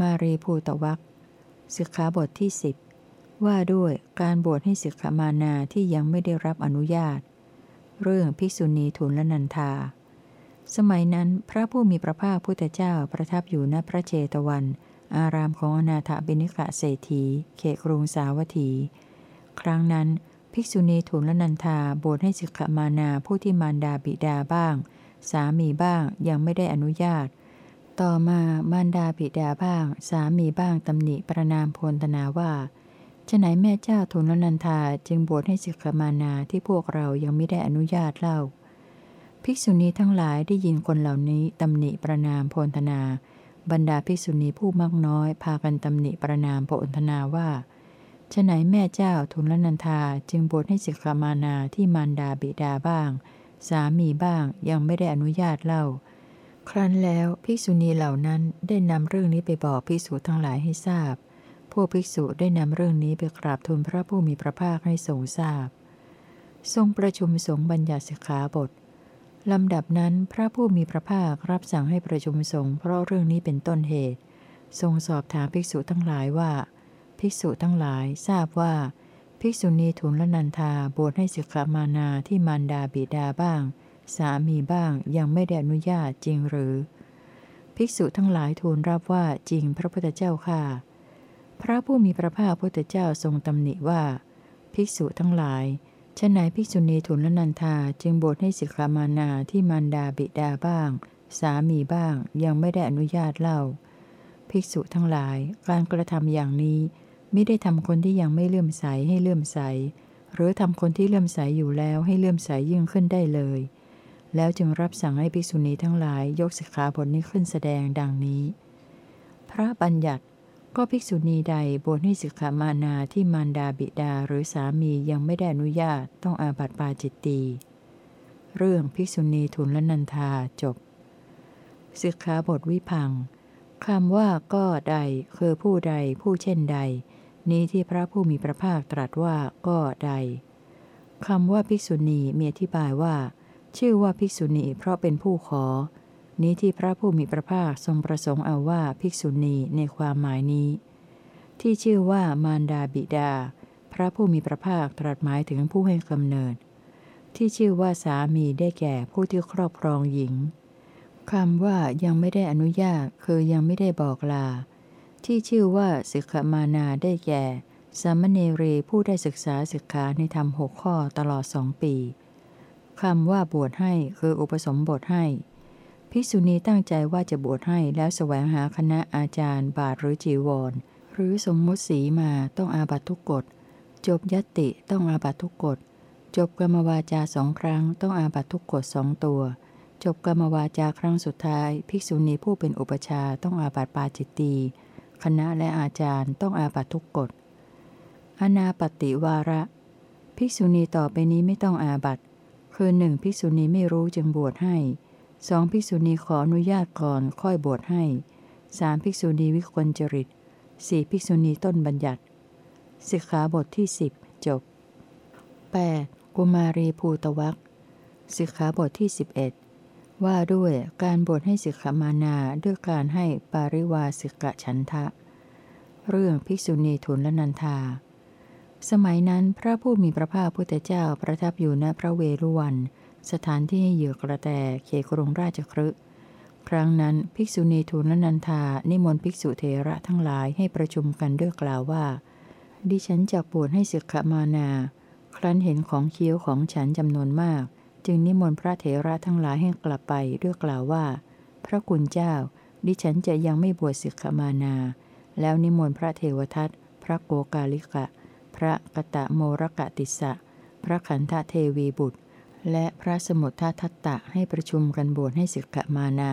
มารีภูตวักสิกขาบทที่สิบว่าด้วยการบวชให้สิกขามานาที่ยังไม่ได้รับอนุญาต เรื่องภิกษุณีทุนละนันทา สมัยนั้นพระผู้มีพระภาคพุทธเจ้าประทับอยู่ณพระเจตวัน อารามของอนาถบิณิกะเศรษฐีเขตกรุงสาวัตถี ครั้งนั้น ภิกษุณีทุนละนันทาบวชให้สิกขามานาผู้ที่มารดาบิดาบ้าง สามีบ้างยังไม่ได้อนุญาต ต่อมามารดาบิดาบ้าง สามีบ้างตำหนิประนามพลธนาว่าฉไหนแม่เจ้าทุนนันทาจึงบวชให้สิกขามานาที่พวกเรายังไม่ได้อนุญาตเล่า ภิกษุณีทั้งหลายได้ยินคนเหล่านี้ตำหนิประนามโพลธนา บรรดาภิกษุณีผู้มากน้อยพากันตำหนิประนามโพลธนาว่าฉไหนแม่เจ้าทุนนันทาจึงบวชให้สิกขามานาที่มารดาบิดาบ้าง สามีบ้างยังไม่ได้อนุญาตเล่า ครั้นแล้วภิกษุณีเหล่านั้นได้นำเรื่องนี้ไปบอกภิกษุทั้งหลายให้ทราบ พวกภิกษุได้นำเรื่องนี้ไปกราบทูลพระผู้มีพระภาคให้ทรงทราบ ทรงประชุมสงฆ์บัญญัติสิกขาบทลำดับนั้นพระผู้มีพระภาครับสั่งให้ประชุมสงฆ์เพราะเรื่องนี้เป็นต้นเหตุ ทรงสอบถามภิกษุทั้งหลายว่า ภิกษุทั้งหลายทราบว่า ภิกษุณีทุนละนันทาบวชให้สิกขามานาที่มารดาบิดาบ้าง สามีบ้างยังไม่ได้อนุญาตจริงหรือ ภิกษุทั้งหลายทูลรับว่าจริงพระพุทธเจ้าค่ะ พระผู้มีพระภาคพุทธเจ้าทรงตำหนิว่า ภิกษุทั้งหลายชนไหนภิกษุณีทุนลนันทาจึงบทให้สิกขามานาที่มารดาบิดาบ้าง สามีบ้างยังไม่ได้อนุญาตเล่า ภิกษุทั้งหลายการกระทำอย่างนี้ไม่ได้ทำคนที่ยังไม่เลื่อมใสให้เลื่อมใส หรือทำคนที่เลื่อมใสอยู่แล้วให้เลื่อมใสยิ่งขึ้นได้เลย แล้วจึงรับสั่งให้ภิกษุณีทั้งหลายยกสิกขาบทนี้ขึ้นแสดงดังนี้ พระบัญญัติก็ภิกษุณีใดบวชให้สิกขามานาที่มารดาบิดาหรือสามียังไม่ได้อนุญาตต้องอาบัติปาจิตตี เรื่องภิกษุณีทุนละนันทาจบสิกขาบทวิพังคำว่าก็ใดคือผู้ใดผู้เช่นใด นี้ที่พระผู้มีพระภาคตรัสว่าก็ใดคำว่าภิกษุณีมีอธิบายว่า ชื่อว่าภิกษุณีเพราะเป็นผู้ขอ นี้ที่พระผู้มีพระภาคทรงประสงค์เอาว่าภิกษุณีในความหมายนี้ ที่ชื่อว่ามารดาบิดา พระผู้มีพระภาคตรัสหมายถึงผู้ให้กำเนิด ที่ชื่อว่าสามีได้แก่ผู้ที่ครอบครองหญิงคำว่ายังไม่ได้อนุญาตคือยังไม่ได้บอกลา ที่ชื่อว่าสิกขามานาได้แก่สามเณรีผู้ได้ศึกษาศึกษาในธรรมหกข้อตลอดสองปี คำว่าบวชให้คืออุปสมบทให้ ภิกษุณีตั้งใจว่าจะบวชให้แล้วแสวงหาคณะอาจารย์ บาทหรือจีวร หรือสมมุติสีมาต้องอาบัตทุกกฎ จบยติต้องอาบัตทุกกฎ จบกรรมวาจาสองครั้งต้องอาบัตทุกกฎสองตัว จบกรรมวาจาครั้งสุดท้าย ภิกษุณีผู้เป็นอุปชาต้องอาบัตปาจิตตีคณะและอาจารย์ต้องอาบัตทุกกฎอนาปติวาระ ภิกษุณีต่อไปนี้ไม่ต้องอาบัต คือหนึ่งภิกษุณีไม่รู้จึงบวชให้สองภิกษุณีขออนุญาตก่อนค่อยบวชให้สามภิกษุณีวิกลจริตสี่ภิกษุณีต้นบัญญัติสิกขาบทที่สิบจบ 8. กุมารีภูตวักสิกขาบทที่ 11 ว่าด้วยการบวชให้สิกขามานาด้วยการให้ปาริวาสิกะฉันทะ เรื่องภิกษุณีทุนละนันทา สมัยนั้นพระผู้มีพระภาคพุทธเจ้าประทับอยู่ณพระเวรุวัน สถานที่ให้เหยื่อกระแตเขกรุงราชครึครั้งนั้นภิกษุณีทูลนันทา นิมนต์ภิกษุเทระทั้งหลายให้ประชุมกันด้วยกล่าวว่า ดิฉันจะบวชให้ศึกขมานา ครั้นเห็นของเคี้ยวของฉันจำนวนมาก จึงนิมนต์พระเถระทั้งหลายให้กลับไปด้วยกล่าวว่า พระคุณเจ้า ดิฉันจะยังไม่บวชศึกขมานา แล้วนิมนต์พระเทวทัตพระโกกาลิกะ พระกตะโมรกะติสะ พระขันธเทวีบุตร และพระสมุทธทัตตะให้ประชุมกันบวชให้สิกขมานา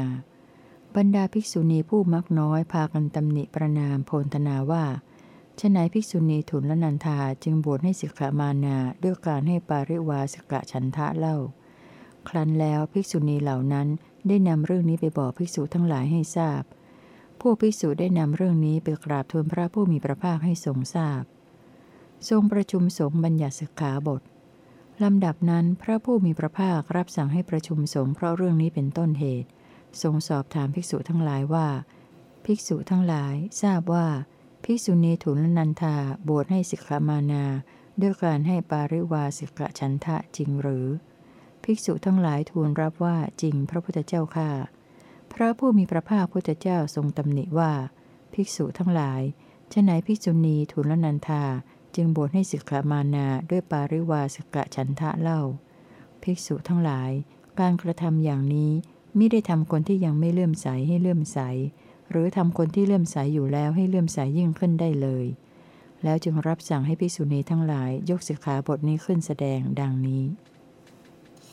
บรรดาภิกษุณีผู้มักน้อยพากันตำหนิประนามโพลธนาว่าฉนัยภิกษุณีทุนละนันทาจึงบวชให้สิกขามานาด้วยการให้ปาริวาสกะฉันทะเล่า ครั้นแล้วภิกษุณีเหล่านั้นได้นำเรื่องนี้ไปบอกภิกษุทั้งหลายให้ทราบผู้ภิกษุได้นำเรื่องนี้ไปกราบทูลพระผู้มีพระภาคให้ทรงทราบ ทรงประชุมสงฆ์บัญญัติสิกขาบทลำดับนั้นพระผู้มีพระภาครับสั่งให้ประชุมสงฆ์เพราะเรื่องนี้เป็นต้นเหตุ ทรงสอบถามภิกษุทั้งหลายว่า ภิกษุทั้งหลายทราบว่า ภิกษุณีทุลนันธาบวชให้สิกขามานา ด้วยการให้ปาริวาสิกฉันทะจริงหรือ ภิกษุทั้งหลายทูลรับว่าจริงพระพุทธเจ้าค่าพระผู้มีพระภาคพุทธเจ้าทรงตำหนิว่า ภิกษุทั้งหลายฉไหนภิกษุณีทุลนันธา จึงบวชให้สิกขามานาด้วยปาริวาสิกฉันทะเล่า ภิกษุทั้งหลาย การกระทำอย่างนี้มิได้ทำคนที่ยังไม่เลื่อมใสให้เลื่อมใส หรือทำคนที่เลื่อมใสอยู่แล้วให้เลื่อมใสยิ่งขึ้นได้เลย แล้วจึงรับสั่งให้ภิกษุณีทั้งหลายยกสิกขาบทนี้ขึ้นแสดงดังนี้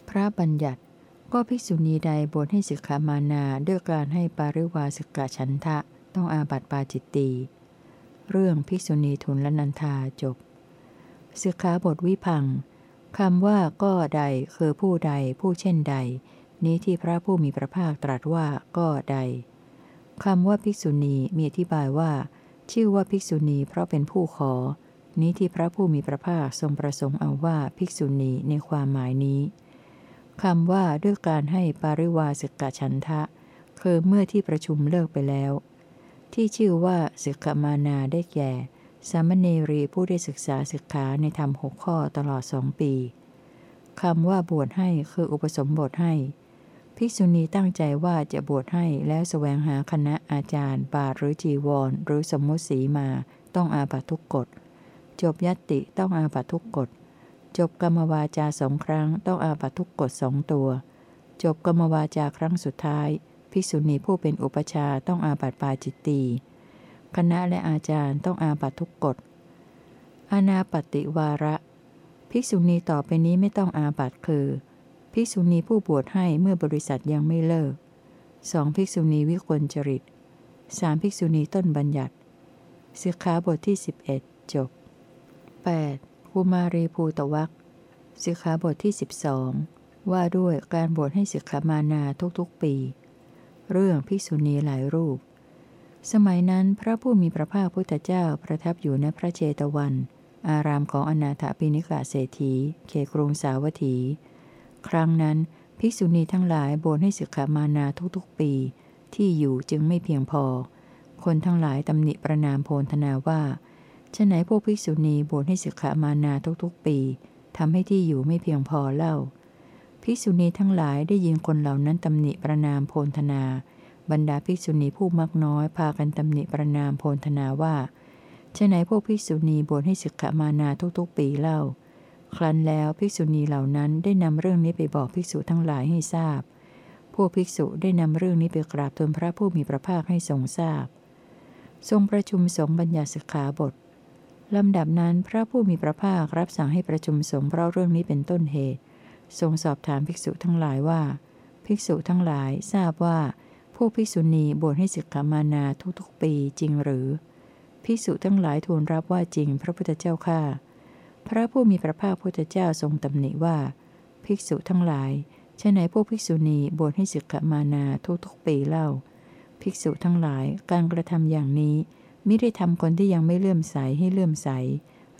พระบัญญัติก็ภิกษุณีใดบทให้สิกขามานาด้วยการให้ปาริวาสกาชันทะ ต้องอาบัติปาจิตตี เรื่องภิกษุณีทุนละนันทาจบสิกขาบทวิพังคำว่าก็ใดคือผู้ใดผู้เช่นใด นี้ที่พระผู้มีพระภาคตรัสว่าก็ใดคำว่าภิกษุณีมีอธิบายว่า ชื่อว่าภิกษุณีเพราะเป็นผู้ขอ นี้ที่พระผู้มีพระภาคทรงประสงค์เอาว่าภิกษุณีในความหมายนี้คำว่าด้วยการให้ปาริวาสิกฉันทะคือเมื่อที่ประชุมเลิกไปแล้ว ที่ชื่อว่าสิกขมานาได้แก่ สามเณรีผู้ได้ศึกษาศึกขาในธรรมหกข้อตลอดสองปีคำว่าบวชให้คืออุปสมบทให้ ภิกษุณีตั้งใจว่าจะบวชให้แล้วแสวงหาคณะอาจารย์ บาหรือจีวร หรือสมมติสีมาต้องอาบัตทุกกฎ จบยัตติต้องอาบัตทุกกฎ จบกรรมวาจาสองครั้งต้องอาบัตทุกกฎสองตัว จบกรรมวาจาครั้งสุดท้าย ภิกษุณีผู้เป็นอุปชาต้องอาบัตปาจิตตีคณะและอาจารย์ต้องอาบัตทุกกฎอนาปติวาระ ภิกษุณีต่อไปนี้ไม่ต้องอาบัตคือ ภิกษุณีผู้บวชให้เมื่อบริษัทยังไม่เลิกสองภิกษุณีวิกลจริตสามภิกษุณีต้นบัญญัติสิกขาบทที่ 11 จบ 8. กุมารีภูตวักสิกขาบทที่ 12 ว่าด้วยการบวชให้สิกขามานาทุกๆปี เรื่องภิกษุณีหลายรูป สมัยนั้นพระผู้มีพระภาคพุทธเจ้าประทับอยู่ในพระเจตวัน อารามของอนาถปิณิกาเศรษฐีเขกรุงสาวัตถี ครั้งนั้นภิกษุณีทั้งหลายบวชให้สิกขามานาทุกๆปี ที่อยู่จึงไม่เพียงพอ คนทั้งหลายตำหนิประนามโพลธนาว่าฉะไหนพวกภิกษุณีบวชให้สิกขามานาทุกๆปีทำให้ที่อยู่ไม่เพียงพอเล่า ภิกษุณีทั้งหลายได้ยินคนเหล่านั้นตำหนิประนามโพลธนา บรรดาภิกษุณีผู้มักน้อยพากันตำหนิประนามโพลธนาว่าฉะไหนพวกภิกษุณีบวชให้สิกขามานาทุกๆ ปีเล่า ครั้นแล้วภิกษุณีเหล่านั้นได้นำเรื่องนี้ไปบอกภิกษุทั้งหลายให้ทราบ พวกภิกษุได้นำเรื่องนี้ไปกราบทูลพระผู้มีพระภาคให้ทรงทราบ ทรงประชุมสงฆ์บัญญัติสิกขาบทลำดับนั้นพระผู้มีพระภาครับสั่งให้ประชุมสงฆ์เพราะเรื่องนี้เป็นต้นเหตุ ทรงสอบถามภิกษุทั้งหลายว่า ภิกษุทั้งหลายทราบว่า ผู้ภิกษุณีบวชให้สิกขามานาทุกๆปีจริงหรือ ภิกษุทั้งหลายทูลรับว่าจริงพระพุทธเจ้าข้าพระผู้มีพระภาคพุทธเจ้าทรงตำหนิว่า ภิกษุทั้งหลายใช่ไหนพวกภิกษุณีบวชให้สิกขามานาทุกๆปีเล่า ภิกษุทั้งหลายการกระทำอย่างนี้มิได้ทำคนที่ยังไม่เลื่อมใสให้เลื่อมใส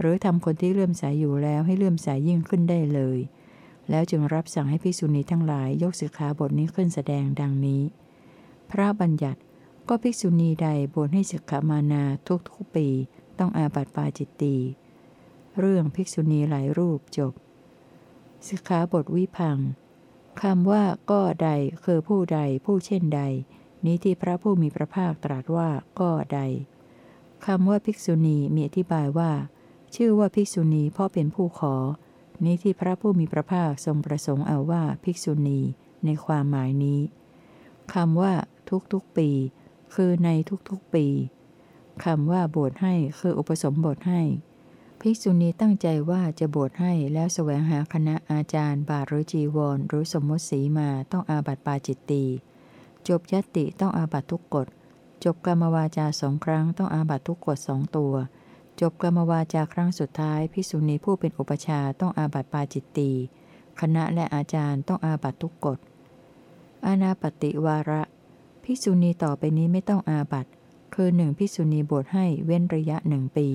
หรือทำคนที่เลื่อมใสอยู่แล้วให้เลื่อมใสยิ่งขึ้นได้เลย แล้วจึงรับสั่งให้ภิกษุณีทั้งหลายยกสิกขาบทนี้ขึ้นแสดงดังนี้ พระบัญญัติก็ภิกษุณีใดบวชให้สิกขามานาทุกทุกปี ต้องอาบัติปาจิตตีเรื่องภิกษุณีหลายรูปจบ สิกขาบทวิพังคำว่าก็ใดคือผู้ใดผู้เช่นใด นี้ที่พระผู้มีพระภาคตรัสว่าก็ใดคำว่าภิกษุณีมีอธิบายว่า ชื่อว่าภิกษุณีเพราะเป็นผู้ขอ นี้ที่พระผู้มีพระภาคทรงประสงค์เอาว่าภิกษุณีในความหมายนี้คำว่า ทุกๆปี คือในทุกๆปีคำว่าบวชให้คืออุปสมบทให้ ภิกษุณีตั้งใจว่าจะบวชให้แล้วแสวงหาคณะอาจารย์ บาหรือจีวร หรือสมมติสีมาต้องอาบัติปาจิตตีจบยติต้องอาบัติทุกกฎ จบกรรมวาจาสองครั้งต้องอาบัติทุกกฎสองตัว จบกรรมวาจาครั้งสุดท้ายพิสุณีผู้เป็นอุปชาต้องอาบัตปาจิตตีคณะและอาจารย์ต้องอาบัตทุกกฎอาณาปฏิวาระพิสุณีต่อไปนี้ไม่ต้องอาบัตคือหนึ่งพิสุณีบวชให้เว้นระยะหนึ่งปี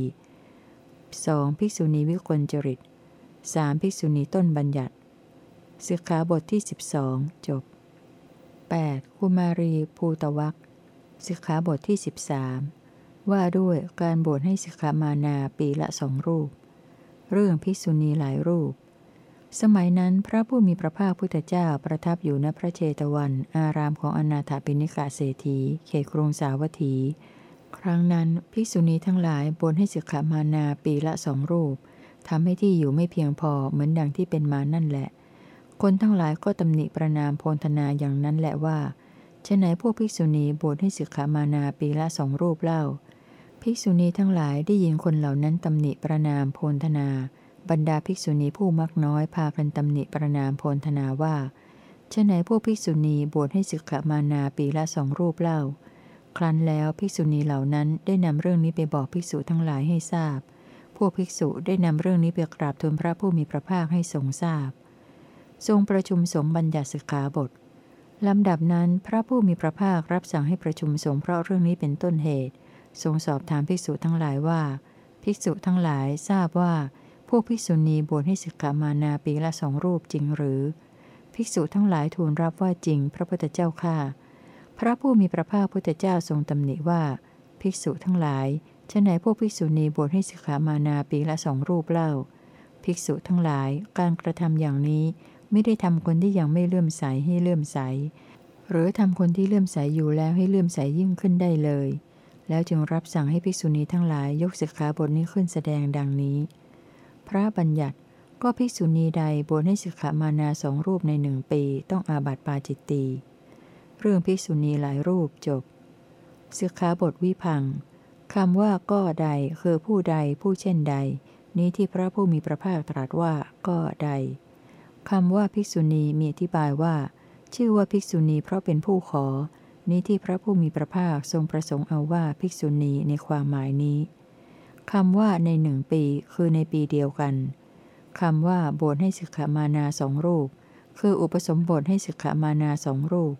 2. ภิกษุณีวิกลจริต 3. ภิกษุณีต้นบัญญัติสิกขาบทที่ 12 จบ 8. กุมารีภูตวักสิกขาบทที่ 13 ว่าด้วยการบวชให้สิกขามานาปีละสองรูป เรื่องภิกษุณีหลายรูป สมัยนั้นพระผู้มีพระภาคพุทธเจ้าประทับอยู่ณพระเจตวัน อารามของอนาถปิณิกาเศรษฐีเขตกรุงสาวัตถี ครั้งนั้นภิกษุณีทั้งหลายบวชให้สิกขามานาปีละสองรูปทำให้ที่อยู่ไม่เพียงพอเหมือนดังที่เป็นมานั่นแหละ คนทั้งหลายก็ตำหนิประนามโพนธนาอย่างนั้นแหละว่าฉะไหนพวกภิกษุณีบวชให้สิกขามานาปีละสองรูปเล่า ภิกษุณีทั้งหลายได้ยินคนเหล่านั้นตำหนิประนามโพนธนา บรรดาภิกษุณีผู้มักน้อยพากันตำหนิประนามโพนธนาว่าฉะไหนพวกภิกษุณีบวชให้สิกขามานาปีละสองรูปเล่า ครั้นแล้วภิกษุณีเหล่านั้นได้นำเรื่องนี้ไปบอกภิกษุทั้งหลายให้ทราบ พวกภิกษุได้นำเรื่องนี้ไปกราบทูลพระผู้มีพระภาคให้ทรงทราบ ทรงประชุมสงฆ์บัญญัติสิกขาบทลำดับนั้นพระผู้มีพระภาครับสั่งให้ประชุมสงฆ์เพราะเรื่องนี้เป็นต้นเหตุ ทรงสอบถามภิกษุทั้งหลายว่า ภิกษุทั้งหลายทราบว่า พวกภิกษุณีบวชให้สิกขามานาปีละสองรูปจริงหรือ ภิกษุทั้งหลายทูลรับว่าจริง พระพุทธเจ้าข้าพระผู้มีพระภาคพุทธเจ้าทรงตำหนิว่า ภิกษุทั้งหลายฉะไหนพวกภิกษุณีบวชให้สิกขามานาปีละสองรูปเล่า ภิกษุทั้งหลายการกระทำอย่างนี้ไม่ได้ทำคนที่ยังไม่เลื่อมใสให้เลื่อมใส หรือทำคนที่เลื่อมใสอยู่แล้วให้เลื่อมใสยิ่งขึ้นได้เลย แล้วจึงรับสั่งให้ภิกษุณีทั้งหลายยกสิกขาบทนี้ขึ้นแสดงดังนี้ พระบัญญัติก็ภิกษุณีใดบวชให้สิกขามานาสองรูปในหนึ่งปีต้องอาบัติปาจิตตี เรื่องภิกษุณีหลายรูปจบสิกขาบทวิพังคำว่าก็ใดคือผู้ใดผู้เช่นใด นี้ที่พระผู้มีพระภาคตรัสว่าก็ใดคำว่าภิกษุณีมีอธิบายว่า ชื่อว่าภิกษุณีเพราะเป็นผู้ขอ นี้ที่พระผู้มีพระภาคทรงประสงค์เอาว่าภิกษุณีในความหมายนี้คำว่าในหนึ่งปีคือในปีเดียวกันคำว่าบวชให้สิกขามานาสองรูป คืออุปสมบทให้สิกขามานาสองรูป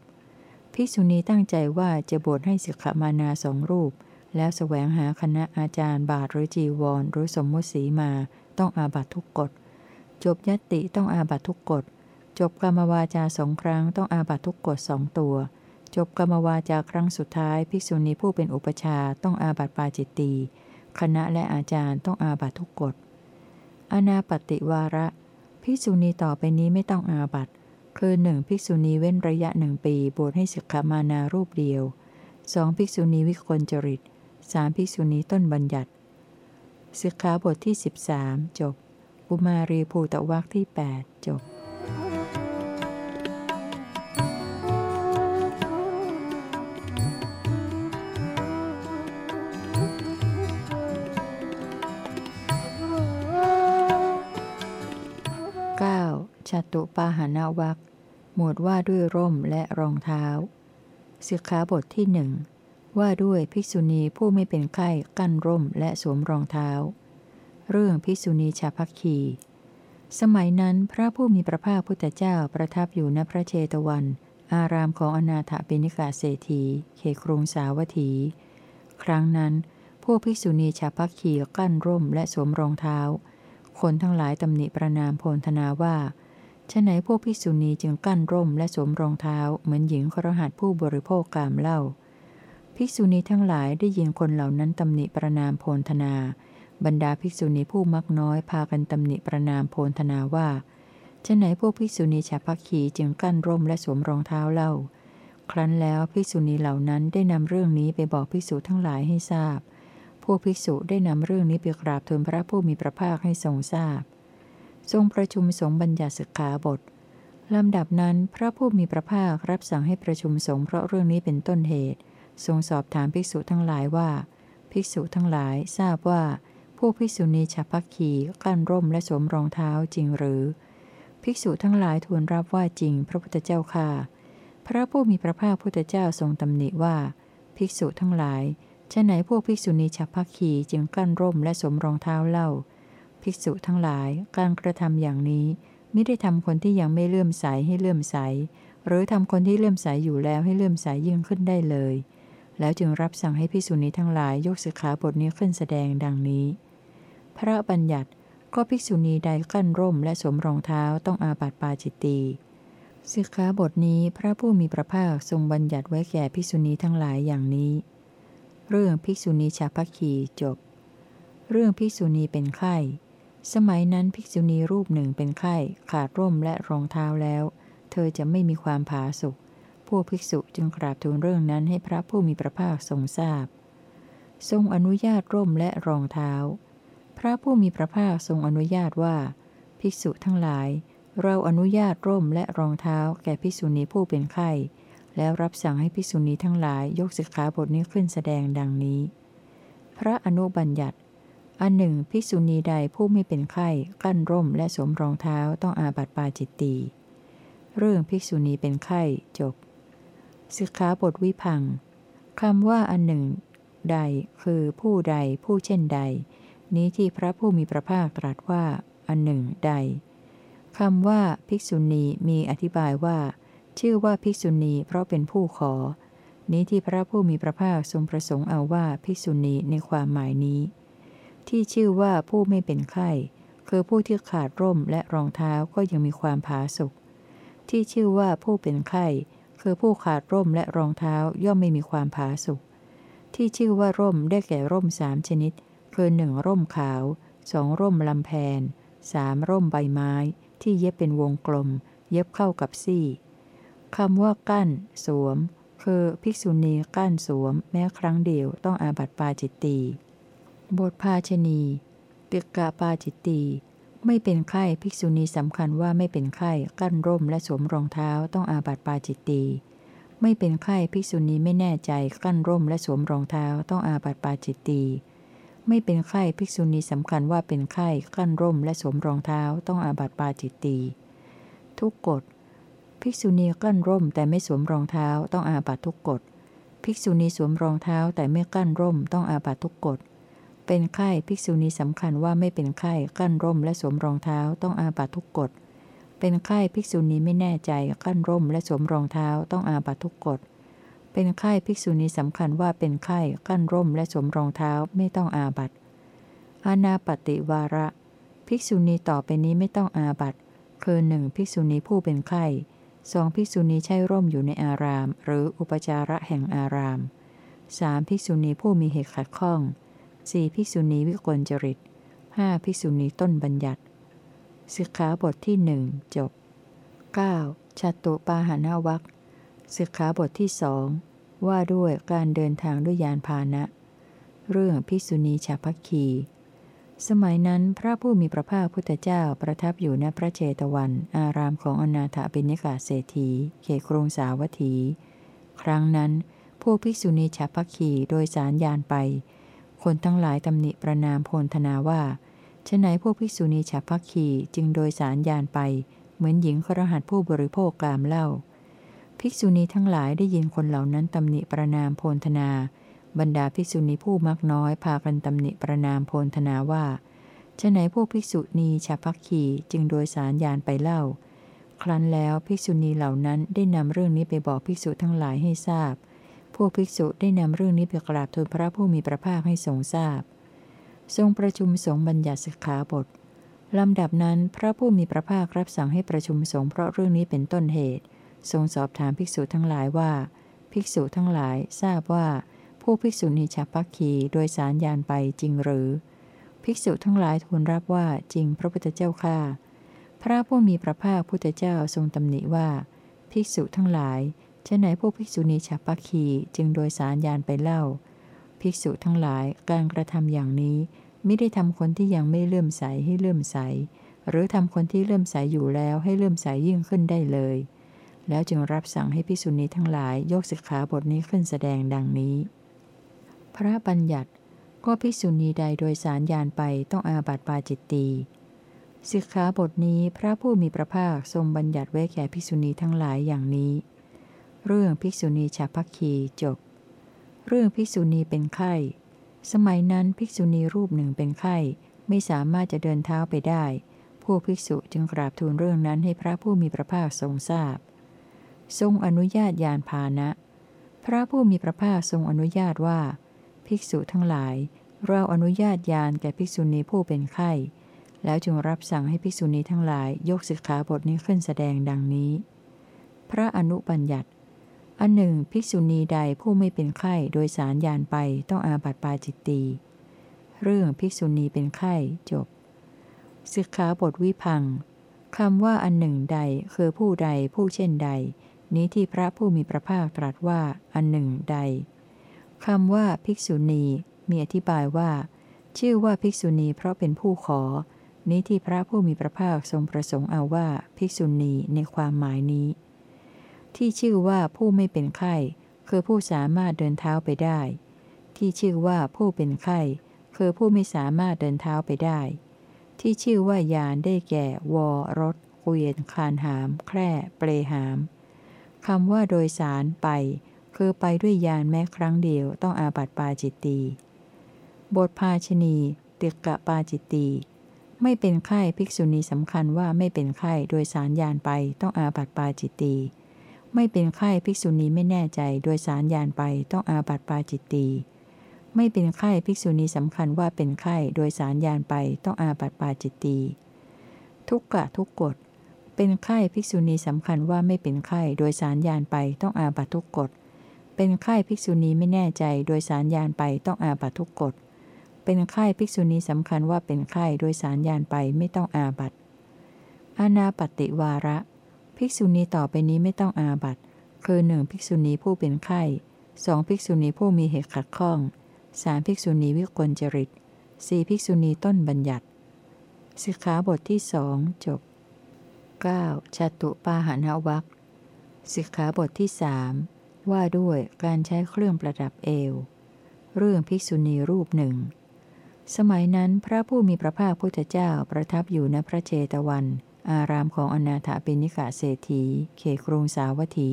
ภิกษุณีตั้งใจว่าจะบวชให้สิกขามานาสองรูป แล้วแสวงหาคณะอาจารย์บาทหรือจีวร หรือสมมุติสีมาต้องอาบัตทุกกฎ จบยติต้องอาบัตทุกกฎ จบกรรมวาจาสองครั้งต้องอาบัตทุกกฎสองตัว จบกรรมวาจาครั้งสุดท้าย ภิกษุณีผู้เป็นอุปชาต้องอาบัตปาจิตตีคณะและอาจารย์ต้องอาบัตทุกกฎ อนาปติวาระ ภิกษุณีต่อไปนี้ไม่ต้องอาบัตคือหนึ่งภิกษุณีเว้นระยะหนึ่งปีบวชให้สิกขามานารูปเดียวสองภิกษุณีวิกลจริตสามภิกษุณีต้นบัญญัติสิกขาบทที่ 13 จบุมารีภูตะวักที่ 8 จบ ตุปาหานวักหมวดว่าด้วยร่มและรองเท้าสิกขาบทที่หนึ่งว่าด้วยภิกษุณีผู้ไม่เป็นไข้กั้นร่มและสวมรองเท้า เรื่องภิกษุณีชาพักคี สมัยนั้นพระผู้มีพระภาคพุทธเจ้าประทับอยู่ณพระเชตวัน อารามของอนาถปิณิกาเศรษฐีเขครุงสาวัตถี ครั้งนั้น พวกภิกษุณีชาพักคีกั้นร่มและสวมรองเท้า คนทั้งหลายตำหนิประนามโพลธนาว่า ฉะไหนพวกภิกษุณีจึงกั้นร่มและสวมรองเท้าเหมือนหญิงครหัสผู้บริโภคกามเล่าภิกษุณีทั้งหลายได้ยินคนเหล่านั้นตำหนิประนามโพลธนา บรรดาภิกษุณีผู้มักน้อยพากันตำหนิประนามโพลธนาว่าจะไหนพวกภิกษุณีชาพักขีจึงกั้นร่มและสวมรองเท้าเล่า ครั้นแล้วภิกษุณีเหล่านั้นได้นำเรื่องนี้ไปบอกภิกษุทั้งหลายให้ทราบ พวกภิกษุได้นำเรื่องนี้ไปกราบทูลพระผู้มีพระภาคให้ทรงทราบ ทรงประชุมสงฆ์บัญญัติสิกขาบทลำดับนั้นพระผู้มีพระภาครับสั่งให้ประชุมสงฆ์เพราะเรื่องนี้เป็นต้นเหตุ ทรงสอบถามภิกษุทั้งหลายว่า ภิกษุทั้งหลายทราบว่าพวกภิกษุณีฉับพักขีกั้นร่มและสวมรองเท้าจริงหรือ ภิกษุทั้งหลายทูลรับว่าจริง พระพุทธเจ้าค่ะ พระผู้มีพระภาคพุทธเจ้าทรงตำหนิว่า ภิกษุทั้งหลายฉะไหนพวกภิกษุณีฉับพักขีจึงกั้นร่มและสวมรองเท้าเล่า ภิกษุทั้งหลายการกระทำอย่างนี้ไม่ได้ทำคนที่ยังไม่เลื่อมใสให้เลื่อมใส หรือทำคนที่เลื่อมใสอยู่แล้วให้เลื่อมใสยิ่งขึ้นได้เลย แล้วจึงรับสั่งให้ภิกษุณีทั้งหลายยกสิกขาบทนี้ขึ้นแสดงดังนี้ พระบัญญัติก็ภิกษุณีใดกั้นร่มและสวมรองเท้าต้องอาบัติปาจิตตีสิกขาบทนี้พระผู้มีพระภาคทรงบัญญัติไว้แก่ภิกษุณีทั้งหลายอย่างนี้ เรื่องภิกษุณีชาพัคีจบ เรื่องภิกษุณีเป็นไข้ สมัยนั้นภิกษุณีรูปหนึ่งเป็นไข้ขาดร่มและรองเท้าแล้ว เธอจะไม่มีความผาสุกพวกภิกษุจึงกราบทูลเรื่องนั้นให้พระผู้มีพระภาคทรงทราบ ทรงอนุญาตร่มและรองเท้า พระผู้มีพระภาคทรงอนุญาตว่า ภิกษุทั้งหลาย เราอนุญาตร่มและรองเท้าแก่ภิกษุณีผู้เป็นไข้ แล้วรับสั่งให้ภิกษุณีทั้งหลายยกสิกขาบทนี้ขึ้นแสดงดังนี้ พระอนุบัญญัติ อันหนึ่ง ภิกษุณีใดผู้ไม่เป็นไข้ กั้นร่มและสวมรองเท้าต้องอาบัติปาจิตตี เรื่องภิกษุณีเป็นไข้จบสิกขาบทวิพังคำว่าอันหนึ่ง ใดคือผู้ใดผู้เช่นใด นี้ที่พระผู้มีพระภาคตรัสว่า อันหนึ่งใดคำว่าภิกษุณีมีอธิบายว่า ชื่อว่าภิกษุณีเพราะเป็นผู้ขอ นี้ที่พระผู้มีพระภาคทรงประสงค์เอาว่าภิกษุณีในความหมายนี้ ที่ชื่อว่าผู้ไม่เป็นไข้ คือผู้ที่ขาดร่มและรองเท้าก็ยังมีความผาสุกที่ชื่อว่าผู้เป็นไข้คือผู้ขาดร่มและรองเท้าย่อมไม่มีความผาสุกที่ชื่อว่าร่มได้แก่ร่มสามชนิด คือหนึ่งร่มขาวสองร่มลำแพนสามร่มใบไม้ ที่เย็บเป็นวงกลม เย็บเข้ากับซี่คำว่ากั้น สวม คือ ภิกษุณีกั้นสวม แม้ครั้งเดียวต้องอาบัติปาจิตตี บทภาชนีติกะปาจิตตีไม่เป็นไข้ภิกษุณีสำคัญว่าไม่เป็นไข้กั้นร่มและสวมรองเท้าต้องอาบัติปาจิตตีไม่เป็นไข้ภิกษุณีไม่แน่ใจกั้นร่มและสวมรองเท้าต้องอาบัติปาจิตตีไม่เป็นไข้ภิกษุณีสำคัญว่าเป็นไข้กั้นร่มและสวมรองเท้าต้องอาบัติปาจิตตีทุกกฎภิกษุณีกั้นร่มแต่ไม่สวมรองเท้าต้องอาบัติทุกกฎภิกษุณีสวมรองเท้าแต่ไม่กั้นร่มต้องอาบัติทุกกฎ เป็นไข้ภิกษุณีสำคัญว่าไม่เป็นไข้กั้นร่มและสวมรองเท้าต้องอาบัตทุกกฎ เป็นไข้ภิกษุณีไม่แน่ใจกั้นร่มและสวมรองเท้าต้องอาบัตทุกกฎ เป็นไข้ภิกษุณีสำคัญว่าเป็นไข้กั้นร่มและสวมรองเท้าไม่ต้องอาบัตอาณาปฏิวาระ ภิกษุณีต่อไปนี้ไม่ต้องอาบัตคือหนึ่งภิกษุณีผู้เป็นไข้สองภิกษุณีใช้ร่มอยู่ในอาราม หรืออุปจาระแห่งอารามสามภิกษุณีผู้มีเหตุขัดข้อง สี่ภิกษุณีวิกลจริตห้าภิกษุณีต้นบัญญัติสิกขาบทที่หนึ่งจบ 9. ชัตตุปาหานวัคสิกขาบทที่สองว่าด้วยการเดินทางด้วยยานพาหนะ เรื่องพิสุณีชาพักคี สมัยนั้นพระผู้มีพระภาคพุทธเจ้าประทับอยู่ณพระเจตวัน อารามของอนาถบิณิกาเศรษฐีเขครงสาวัตถี ครั้งนั้น พวกภิกษุณีชาพักคีโดยสารยานไป คนทั้งหลายตำหนิประนามโพลธนาว่าฉไหนพวกภิกษุณีชาพักคีจึงโดยสารยานไป เหมือนหญิงครหัสผู้บริโภคกลามเล่าภิกษุณีทั้งหลายได้ยินคนเหล่านั้นตำหนิประนามโพลธนา บรรดาภิกษุณีผู้มักน้อยพากันตำหนิประนามโพลธนาว่าจะไหนพวกภิกษุณีชาพักขีจึงโดยสารยานไปเล่า ครั้นแล้วภิกษุณีเหล่านั้นได้นำเรื่องนี้ไปบอกภิกษุทั้งหลายให้ทราบ พวกภิกษุได้นำเรื่องนี้ไปกราบทูลพระผู้มีพระภาคให้ทรงทราบ ทรงประชุมสงฆ์บัญญัติสิกขาบทลำดับนั้นพระผู้มีพระภาครับสั่งให้ประชุมสงฆ์เพราะเรื่องนี้เป็นต้นเหตุ ทรงสอบถามภิกษุทั้งหลายว่า ภิกษุทั้งหลายทราบว่า ผู้ภิกษุณีฉับพักขีโดยสารยานไปจริงหรือ ภิกษุทั้งหลายทูลรับว่าจริงพระพุทธเจ้าข้าพระผู้มีพระภาคพุทธเจ้าทรงตำหนิว่า ภิกษุทั้งหลาย ชะไหนผู้ภิกษุณีฉับพักขีจึงโดยสารยานไปเล่า ภิกษุทั้งหลายการกระทำอย่างนี้ไม่ได้ทำคนที่ยังไม่เลื่อมใสให้เลื่อมใส หรือทำคนที่เลื่อมใสอยู่แล้วให้เลื่อมใสยิ่งขึ้นได้เลย แล้วจึงรับสั่งให้ภิกษุณีทั้งหลายยกสิกขาบทนี้ขึ้นแสดงดังนี้ พระบัญญัติก็ภิกษุณีใดโดยสารยานไปต้องอาบัติปาจิตตีสิกขาบทนี้พระผู้มีพระภาคทรงบัญญัติไว้แก่ภิกษุณีทั้งหลายอย่างนี้ เรื่องภิกษุณีชาพักคีจบ เรื่องภิกษุณีเป็นไข้ สมัยนั้นภิกษุณีรูปหนึ่งเป็นไข้ไม่สามารถจะเดินเท้าไปได้พวกภิกษุจึงกราบทูลเรื่องนั้นให้พระผู้มีพระภาคทรงทราบ ทรงอนุญาตยานพานะ พระผู้มีพระภาคทรงอนุญาตว่า ภิกษุทั้งหลาย เราอนุญาตยานแก่ภิกษุณีผู้เป็นไข้ แล้วจึงรับสั่งให้ภิกษุณีทั้งหลายยกสิกขาบทนี้ขึ้นแสดงดังนี้ พระอนุบัญญัติ อันหนึ่ง ภิกษุณีใดผู้ไม่เป็นไข้โดยสารยานไปต้องอาบัติปาจิตตีเรื่องภิกษุณีเป็นไข้จบสิกขาบทวิพังคำว่าอันหนึ่งใดคือผู้ใดผู้เช่นใด นี้ที่พระผู้มีพระภาคตรัสว่าอันหนึ่งใดคำว่าภิกษุณีมีอธิบายว่า ชื่อว่าภิกษุณีเพราะเป็นผู้ขอ นี้ที่พระผู้มีพระภาคทรงประสงค์เอาว่าภิกษุณีในความหมายนี้ ที่ชื่อว่าผู้ไม่เป็นไข้ คือผู้สามารถเดินเท้าไปได้ ที่ชื่อว่าผู้เป็นไข้ คือผู้ไม่สามารถเดินเท้าไปได้ ที่ชื่อว่ายานได้แก่ วอรถเกวียนคานหาม แคร่ เปลหามคำว่าโดยสารไป คือไปด้วยยานแม้ครั้งเดียวต้องอาบัติปาจิตตีบทภาชนีติกะปาจิตตีไม่เป็นไข้ภิกษุณีสำคัญว่าไม่เป็นไข้โดยสารยานไปต้องอาบัติปาจิตตี ไม่เป็นไข้ภิกษุณีไม่แน่ใจโดยสารยานไปต้องอาบัติปาจิตตีไม่เป็นไข้ภิกษุณีสำคัญว่าเป็นไข้โดยสารยานไปต้องอาบัติปาจิตตีทุกกะทุกกฎเป็นไข้ภิกษุณีสำคัญว่าไม่เป็นไข้โดยสารยานไปต้องอาบัตทุกกฎเป็นไข้ภิกษุณีไม่แน่ใจโดยสารยานไปต้องอาบัตทุกกฎเป็นไข้ภิกษุณีสำคัญว่าเป็นไข้โดยสารยานไปไม่ต้องอาบัตอนาปติวาระ ภิกษุณีต่อไปนี้ไม่ต้องอาบัตคือหนึ่งภิกษุณีผู้เป็นไข้สองภิกษุณีผู้มีเหตุขัดข้องสามภิกษุณีวิกลจริตสี่ภิกษุณีต้นบัญญัติ สิกขาบทที่สองจบ 9. ชาตุปาหานวักสิกขาบทที่สว่าด้วยการใช้เครื่องประดับเอว เรื่องภิกษุณีรูปหนึ่ง สมัยนั้นพระผู้มีพระภาคพุทธเจ้าประทับอยู่ณพระเจตวัน อารามของอนาถาปิณิกาเศรษฐีเขครุงสาวัตถี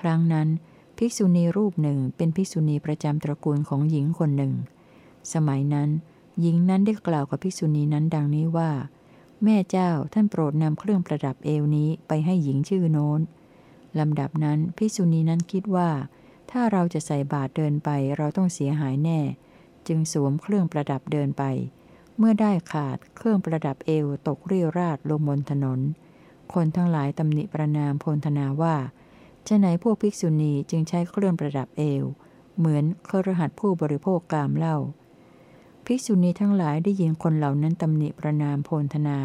ครั้งนั้น ภิกษุณีรูปหนึ่งเป็นภิกษุณีประจำตระกูลของหญิงคนหนึ่ง สมัยนั้น หญิงนั้นได้กล่าวกับภิกษุณีนั้นดังนี้ว่า แม่เจ้าท่านโปรดนำเครื่องประดับเอวนี้ไปให้หญิงชื่อโน้นลำดับนั้นพิกษุณีนั้นคิดว่า ถ้าเราจะใส่บาตรเดินไปเราต้องเสียหายแน่ จึงสวมเครื่องประดับเดินไป เมื่อได้ขาดเครื่องประดับเอวตกเรี่ยวราดลงบนถนน คนทั้งหลายตำหนิประนามพลธนาว่าจะไหนพวกภิกษุณีจึงใช้เครื่องประดับเอว เหมือนเครหัสผู้บริโภคกามเล่าภิกษุณีทั้งหลายได้ยินคนเหล่านั้นตำหนิประนามโพนธนา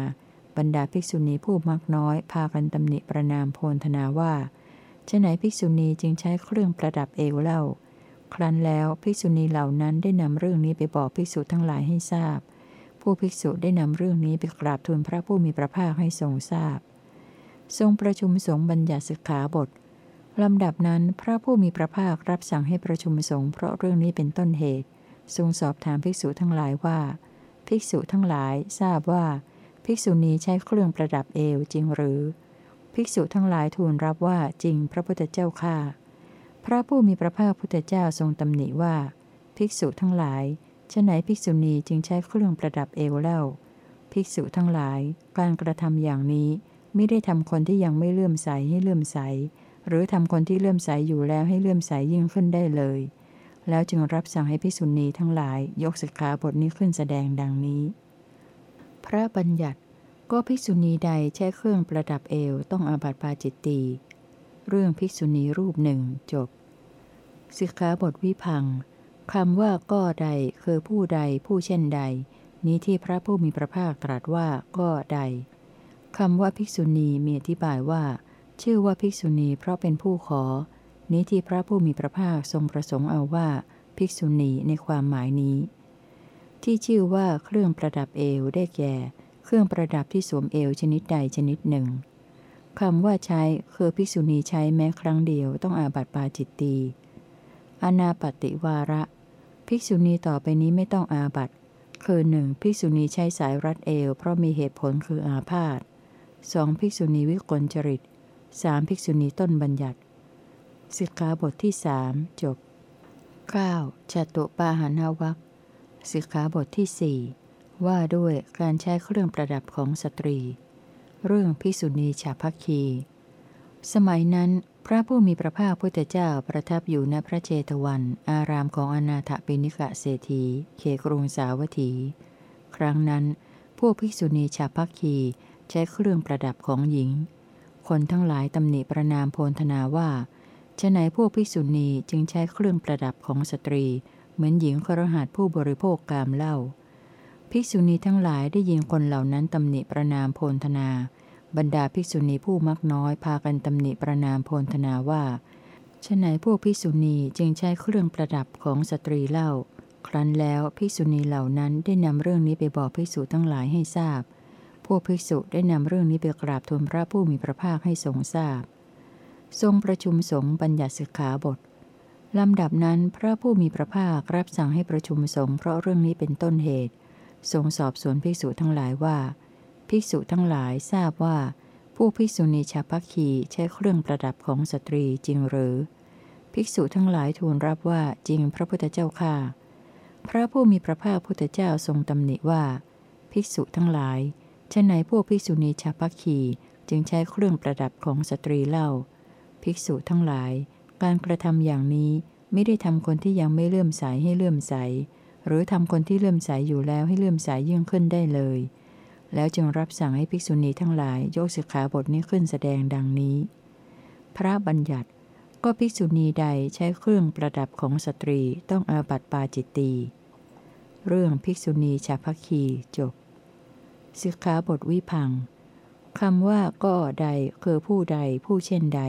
บรรดาภิกษุณีผู้มักน้อย พากันตำหนิประนามโพนธนาว่าจะไหนภิกษุณีจึงใช้เครื่องประดับเอวเล่า ครั้นแล้วภิกษุณีเหล่านั้นได้นำเรื่องนี้ไปบอกภิกษุทั้งหลายให้ทราบ ผู้ภิกษุได้นำเรื่องนี้ไปกราบทูลพระผู้มีพระภาคให้ทรงทราบ ทรงประชุมสงฆ์บัญญัติสิกขาบทลำดับนั้นพระผู้มีพระภาครับสั่งให้ประชุมสงฆ์เพราะเรื่องนี้เป็นต้นเหตุ ทรงสอบถามภิกษุทั้งหลายว่า ภิกษุทั้งหลายทราบว่า ภิกษุณีใช้เครื่องประดับเอวจริงหรือ ภิกษุทั้งหลายทูลรับว่าจริงพระพุทธเจ้าข้าพระผู้มีพระภาคพุทธเจ้าทรงตำหนิว่า ภิกษุทั้งหลาย ฉไหนภิกษุณีจึงใช้เครื่องประดับเอวเล่า ภิกษุทั้งหลาย การกระทำอย่างนี้ไม่ได้ทำคนที่ยังไม่เลื่อมใสให้เลื่อมใส หรือทำคนที่เลื่อมใสอยู่แล้วให้เลื่อมใสยิ่งขึ้นได้เลย แล้วจึงรับสั่งให้ภิกษุณีทั้งหลายยกสิกขาบทนี้ขึ้นแสดงดังนี้ พระบัญญัติก็ภิกษุณีใดใช้เครื่องประดับเอวต้องอาบัติปาจิตตีเรื่องภิกษุณีรูปหนึ่งจบสิกขาบทวิพัง คำว่าก็ใดคือผู้ใดผู้เช่นใด นี้ที่พระผู้มีพระภาคตรัสว่าก็ใดคำว่าภิกษุณีมีอธิบายว่า ชื่อว่าภิกษุณีเพราะเป็นผู้ขอ นี้ที่พระผู้มีพระภาคทรงประสงค์เอาว่า ภิกษุณีในความหมายนี้ ที่ชื่อว่าเครื่องประดับเอวได้แก่ เครื่องประดับที่สวมเอวชนิดใดชนิดหนึ่งคำว่าใช้คือภิกษุณีใช้แม้ครั้งเดียวต้องอาบัติปาจิตตีอนาปติวาระ ภิกษุณีต่อไปนี้ไม่ต้องอาบัติคือหนึ่งภิกษุณีใช้สายรัดเอว เพราะมีเหตุผลคืออาพาธสองภิกษุณีวิกลจริตสามภิกษุณีต้นบัญญัติสิกขาบทที่สจบ 9. จตุปาหานาวัคสิกขาบทที่สว่าด้วยการใช้เครื่องประดับของสตรี เรื่องพิสุณีชาพักคี สมัยนั้น พระผู้มีพระภาคพุทธเจ้าประทับอยู่ณพระเจตวัน อารามของอนาถปิณิกะเศรษฐีเขกรุงสาวัตถี ครั้งนั้น พวกภิกษุณีชาพักคีใช้เครื่องประดับของหญิง คนทั้งหลายตำหนิประนามโพลธนาว่าฉะไหนพวกภิกษุณีจึงใช้เครื่องประดับของสตรี เหมือนหญิงครหัสผู้บริโภคกามเล่าภิกษุณีทั้งหลายได้ยินคนเหล่านั้นตำหนิประนามโพลธนา บรรดาภิกษุณีผู้มักน้อยพากันตำหนิประนามโพลธนาว่าฉะไหนพวกภิกษุณีจึงใช้เครื่องประดับของสตรีเล่า ครั้นแล้วภิกษุณีเหล่านั้นได้นำเรื่องนี้ไปบอกภิกษุทั้งหลายให้ทราบ พวกภิกษุได้นำเรื่องนี้ไปกราบทูลพระผู้มีพระภาคให้ทรงทราบ ทรงประชุมสงฆ์บัญญัติสิกขาบทลำดับนั้นพระผู้มีพระภาครับสั่งให้ประชุมสงฆ์เพราะเรื่องนี้เป็นต้นเหตุ ทรงสอบสวนภิกษุทั้งหลายว่า ภิกษุทั้งหลายทราบว่า ผู้ภิกษุณีชาพักคีใช้เครื่องประดับของสตรีจริงหรือ ภิกษุทั้งหลายทูลรับว่าจริงพระพุทธเจ้าค่าพระผู้มีพระภาคพุทธเจ้าทรงตำหนิว่า ภิกษุทั้งหลายฉะไหนพวกภิกษุณีชาพักคีจึงใช้เครื่องประดับของสตรีเล่า ภิกษุทั้งหลาย การกระทำอย่างนี้ไม่ได้ทำคนที่ยังไม่เลื่อมใสให้เลื่อมใส หรือทำคนที่เลื่อมใสอยู่แล้วให้เลื่อมใสยิ่งขึ้นได้เลย แล้วจึงรับสั่งให้ภิกษุณีทั้งหลายยกสิกขาบทนี้ขึ้นแสดงดังนี้ พระบัญญัติก็ภิกษุณีใดใช้เครื่องประดับของสตรีต้องอาบัติปาจิตตีเรื่องภิกษุณีชาพักคีจบสิกขาบทวิพังคำว่าก็ใดคือผู้ใดผู้เช่นใด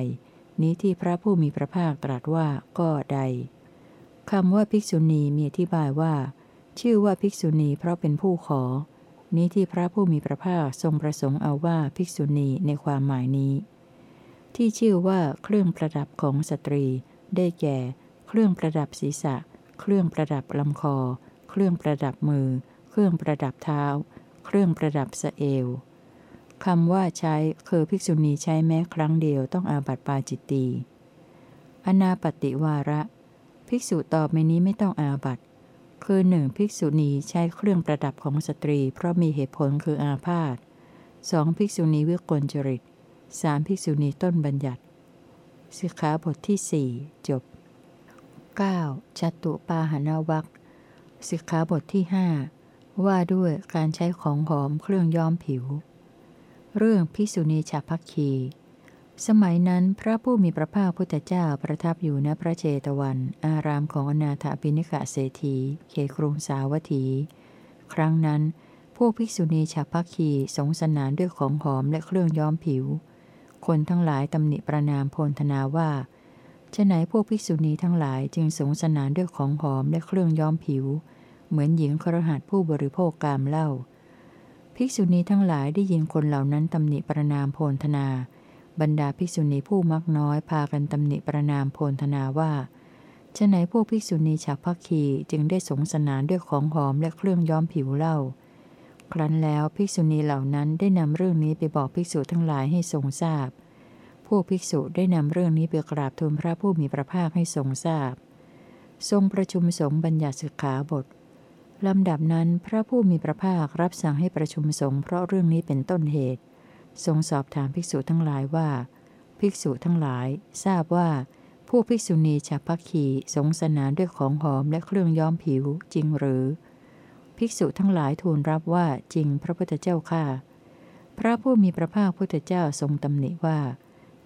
นี้ที่พระผู้มีพระภาคตรัสว่าก็ใดคำว่าภิกษุณีมีอธิบายว่า ชื่อว่าภิกษุณีเพราะเป็นผู้ขอ นี้ที่พระผู้มีพระภาคทรงประสงค์เอาว่าภิกษุณีในความหมายนี้ ที่ชื่อว่าเครื่องประดับของสตรี ได้แก่ เครื่องประดับศีรษะ เครื่องประดับลำคอ เครื่องประดับมือ เครื่องประดับเท้า เครื่องประดับสะเอวคำว่าใช้คือภิกษุณีใช้แม้ครั้งเดียวต้องอาบัติปาจิตตีอนาปฏิวาระ ภิกษุตอบในนี้ไม่ต้องอาบัติ คือหนึ่งภิกษุณีใช้เครื่องประดับของสตรี เพราะมีเหตุผลคืออาพาธสองภิกษุณีวิกลจริตสามภิกษุณีต้นบัญญัติสิกขาบทที่สี่จบ 9. จัตุปาหนาวัคสิกขาบทที่หว่าด้วยการใช้ของหอมเครื่องย้อมผิว เรื่องพิสุณีฉัพักคี สมัยนั้นพระผู้มีพระภาคพุทธเจ้าประทับอยู่ณพระเจตวัน อารามของอนาถปิณิกะเศรษฐีเขครุงสาวัตถี ครั้งนั้น พวกภิกษุณีฉัพักคีสงสนานด้วยของหอมและเครื่องย้อมผิว คนทั้งหลายตำหนิประนามโพลธนาว่าจะไหนพวกภิกษุณีทั้งหลายจึงสงสนานด้วยของหอมและเครื่องย้อมผิว เหมือนหญิงครหัสผู้บริโภคกามเล่าภิกษุณีทั้งหลายได้ยินคนเหล่านั้นตำหนิประนามโพลธนา บรรดาภิกษุณีผู้มักน้อยพากันตำหนิประนามโพลธนาว่าฉะไหนพวกภิกษุณีฉักพักคีจึงได้สงสนานด้วยของหอมและเครื่องย้อมผิวเล่า ครั้นแล้วภิกษุณีเหล่านั้นได้นำเรื่องนี้ไปบอกภิกษุทั้งหลายให้ทรงทราบ พวกภิกษุได้นำเรื่องนี้ไปกราบทูลพระผู้มีพระภาคให้ทรงทราบ ทรงประชุมสงฆ์บัญญัติสิกขาบทลำดับนั้นพระผู้มีพระภาครับสั่งให้ประชุมสงฆ์เพราะเรื่องนี้เป็นต้นเหตุ ทรงสอบถามภิกษุทั้งหลายว่า ภิกษุทั้งหลาย ทราบว่าผู้ภิกษุณีชาพักขีสงสนานด้วยของหอมและเครื่องย้อมผิวจริงหรือ ภิกษุทั้งหลายทูลรับว่าจริงพระพุทธเจ้าค่ะ พระผู้มีพระภาคพุทธเจ้าทรงตำหนิว่า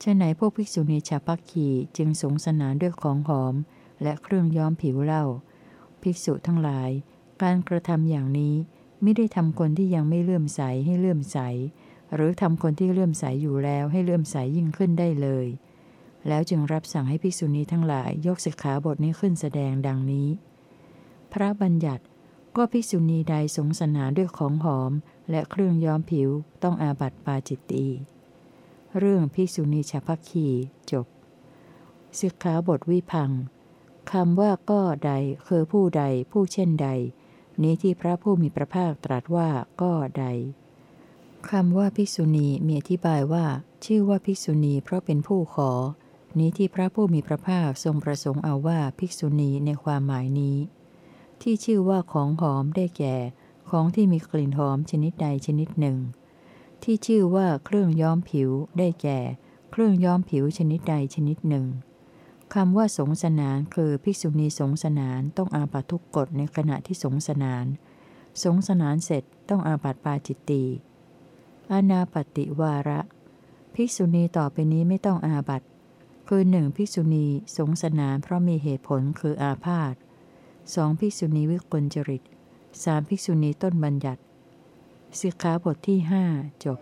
ชะไหนพวกภิกษุณีชาพักขีจึงสงสนานด้วยของหอม และเครื่องย้อมผิวเล่า ภิกษุทั้งหลาย การกระทำอย่างนี้ไม่ได้ทำคนที่ยังไม่เลื่อมใสให้เลื่อมใส หรือทำคนที่เลื่อมใสอยู่แล้วให้เลื่อมใสยยิ่งขึ้นได้เลย แล้วจึงรับสั่งให้ภิกษุณีทั้งหลายยกสิกขาบทนี้ขึ้นแสดงดังนี้ พระบัญญัติก็ภิกษุณีใดสงสนาด้วยของหอม และเครื่องย้อมผิวต้องอาบัติปาจิตตีเรื่องภิกษุณีชาพักคีจบสิกขาบทวิพังคำว่าก็ใดคือผู้ใดผู้เช่นใด นี้ที่พระผู้มีพระภาคตรัสว่าก็ใด คำว่าภิกษุณีมีอธิบายว่า ชื่อว่าภิกษุณีเพราะเป็นผู้ขอ นี้ที่พระผู้มีพระภาคทรงประสงค์เอาว่าภิกษุณีในความหมายนี้ ที่ชื่อว่าของหอมได้แก่ ของที่มีกลิ่นหอมชนิดใดชนิดหนึ่ง ที่ชื่อว่าเครื่องย้อมผิวได้แก่ เครื่องย้อมผิวชนิดใดชนิดหนึ่งคำว่าสงสนานคือภิกษุณีสงสนานต้องอาบัตทุกกฎในขณะที่สงสนาน สงสนานเสร็จต้องอาบัตปาจิตตี อนาปติวาระ ภิกษุณีต่อไปนี้ไม่ต้องอาบัตคือหนึ่งภิกษุณีสงสนานเพราะมีเหตุผลคืออาพาธสองภิกษุณีวิกลจริตสามภิกษุณีต้นบัญญัติสิกขาบทที่หจบ